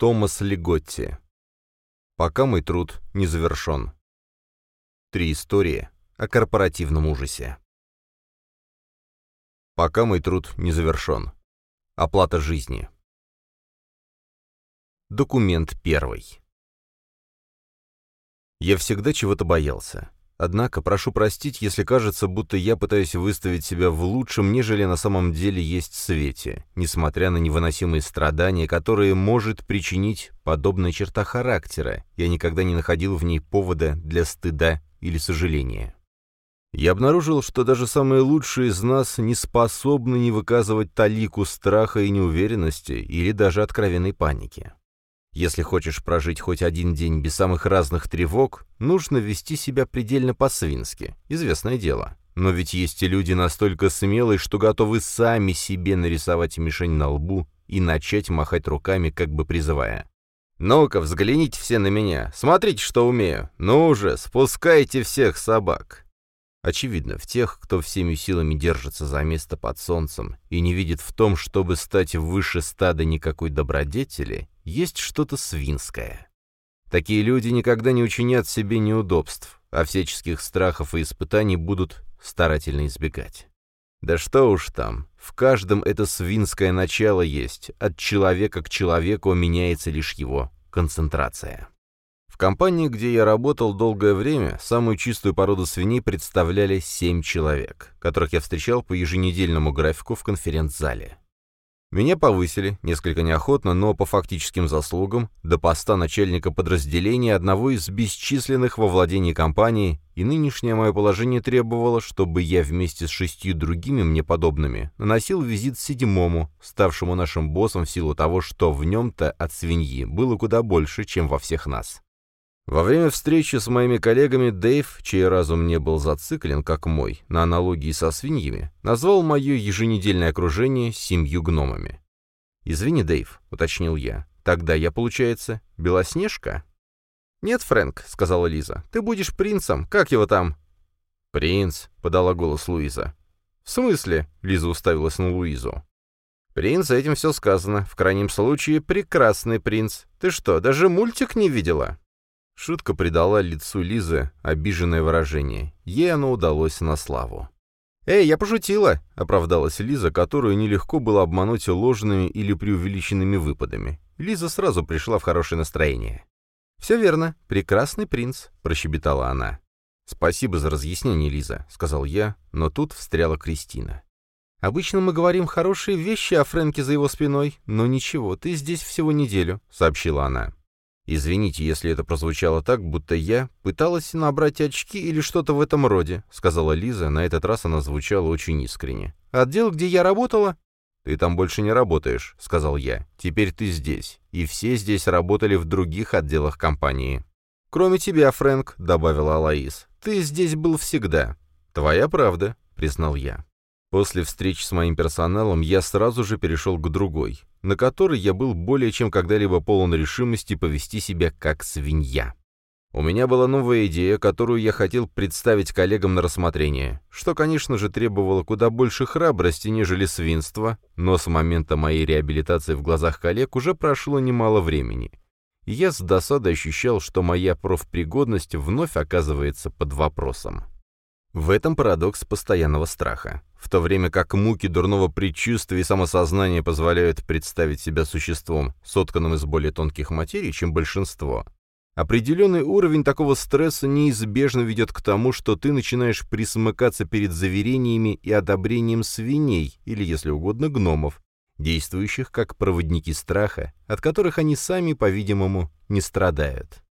Томас Леготти. Пока мой труд не завершен. Три истории о корпоративном ужасе. Пока мой труд не завершен. Оплата жизни. Документ первый. Я всегда чего-то боялся. Однако прошу простить, если кажется, будто я пытаюсь выставить себя в лучшем, нежели на самом деле есть свете, несмотря на невыносимые страдания, которые может причинить подобная черта характера, я никогда не находил в ней повода для стыда или сожаления. Я обнаружил, что даже самые лучшие из нас не способны не выказывать талику страха и неуверенности или даже откровенной паники. Если хочешь прожить хоть один день без самых разных тревог, нужно вести себя предельно по-свински, известное дело. Но ведь есть и люди настолько смелые, что готовы сами себе нарисовать мишень на лбу и начать махать руками, как бы призывая. «Ну-ка, взгляните все на меня, смотрите, что умею. Ну уже, спускайте всех собак». Очевидно, в тех, кто всеми силами держится за место под солнцем и не видит в том, чтобы стать выше стада никакой добродетели, есть что-то свинское. Такие люди никогда не учинят себе неудобств, а всяческих страхов и испытаний будут старательно избегать. Да что уж там, в каждом это свинское начало есть, от человека к человеку меняется лишь его концентрация. Компании, где я работал долгое время, самую чистую породу свиней представляли семь человек, которых я встречал по еженедельному графику в конференц-зале. Меня повысили, несколько неохотно, но по фактическим заслугам, до поста начальника подразделения одного из бесчисленных во владении компании, и нынешнее мое положение требовало, чтобы я вместе с шестью другими мне подобными наносил визит седьмому, ставшему нашим боссом в силу того, что в нем-то от свиньи было куда больше, чем во всех нас. Во время встречи с моими коллегами Дэйв, чей разум не был зациклен, как мой, на аналогии со свиньями, назвал мое еженедельное окружение семью гномами. «Извини, Дэйв», — уточнил я, — «тогда я, получается, Белоснежка?» «Нет, Фрэнк», — сказала Лиза, — «ты будешь принцем, как его там?» «Принц», — подала голос Луиза. «В смысле?» — Лиза уставилась на Луизу. «Принц, этим все сказано. В крайнем случае, прекрасный принц. Ты что, даже мультик не видела?» Шутка придала лицу Лизы обиженное выражение. Ей оно удалось на славу. «Эй, я пошутила!» — оправдалась Лиза, которую нелегко было обмануть ложными или преувеличенными выпадами. Лиза сразу пришла в хорошее настроение. «Все верно. Прекрасный принц», — прощебетала она. «Спасибо за разъяснение, Лиза», — сказал я, но тут встряла Кристина. «Обычно мы говорим хорошие вещи о Фрэнке за его спиной, но ничего, ты здесь всего неделю», — сообщила она. «Извините, если это прозвучало так, будто я пыталась набрать очки или что-то в этом роде», — сказала Лиза, на этот раз она звучала очень искренне. «Отдел, где я работала?» «Ты там больше не работаешь», — сказал я. «Теперь ты здесь. И все здесь работали в других отделах компании». «Кроме тебя, Фрэнк», — добавила Алаис. «Ты здесь был всегда». «Твоя правда», — признал я. После встреч с моим персоналом я сразу же перешел к другой, на которой я был более чем когда-либо полон решимости повести себя как свинья. У меня была новая идея, которую я хотел представить коллегам на рассмотрение, что, конечно же, требовало куда больше храбрости, нежели свинства, но с момента моей реабилитации в глазах коллег уже прошло немало времени. Я с досадой ощущал, что моя профпригодность вновь оказывается под вопросом. В этом парадокс постоянного страха. В то время как муки дурного предчувствия и самосознания позволяют представить себя существом, сотканным из более тонких материй, чем большинство, определенный уровень такого стресса неизбежно ведет к тому, что ты начинаешь присмыкаться перед заверениями и одобрением свиней, или, если угодно, гномов, действующих как проводники страха, от которых они сами, по-видимому, не страдают.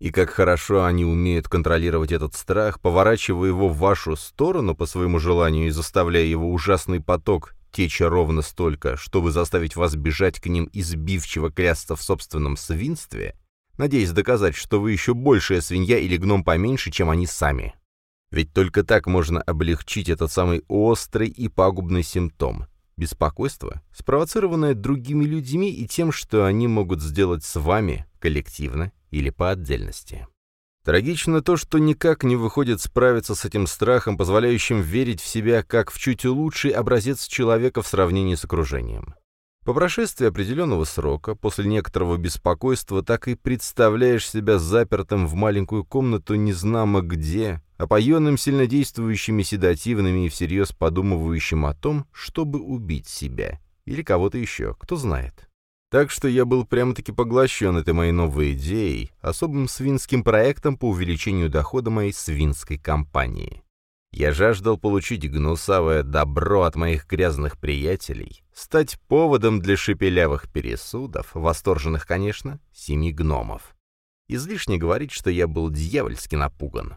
И как хорошо они умеют контролировать этот страх, поворачивая его в вашу сторону по своему желанию и заставляя его ужасный поток течь ровно столько, чтобы заставить вас бежать к ним и сбивчиво клясться в собственном свинстве, надеясь доказать, что вы еще большая свинья или гном поменьше, чем они сами. Ведь только так можно облегчить этот самый острый и пагубный симптом – беспокойство, спровоцированное другими людьми и тем, что они могут сделать с вами коллективно или по отдельности. Трагично то, что никак не выходит справиться с этим страхом, позволяющим верить в себя как в чуть лучший образец человека в сравнении с окружением. По прошествии определенного срока, после некоторого беспокойства, так и представляешь себя запертым в маленькую комнату незнамо где, опоенным сильнодействующими седативными и всерьез подумывающим о том, чтобы убить себя. Или кого-то еще, кто знает. Так что я был прямо-таки поглощен этой моей новой идеей, особым свинским проектом по увеличению дохода моей свинской компании. Я жаждал получить гнусавое добро от моих грязных приятелей, стать поводом для шепелявых пересудов, восторженных, конечно, семи гномов. Излишне говорить, что я был дьявольски напуган.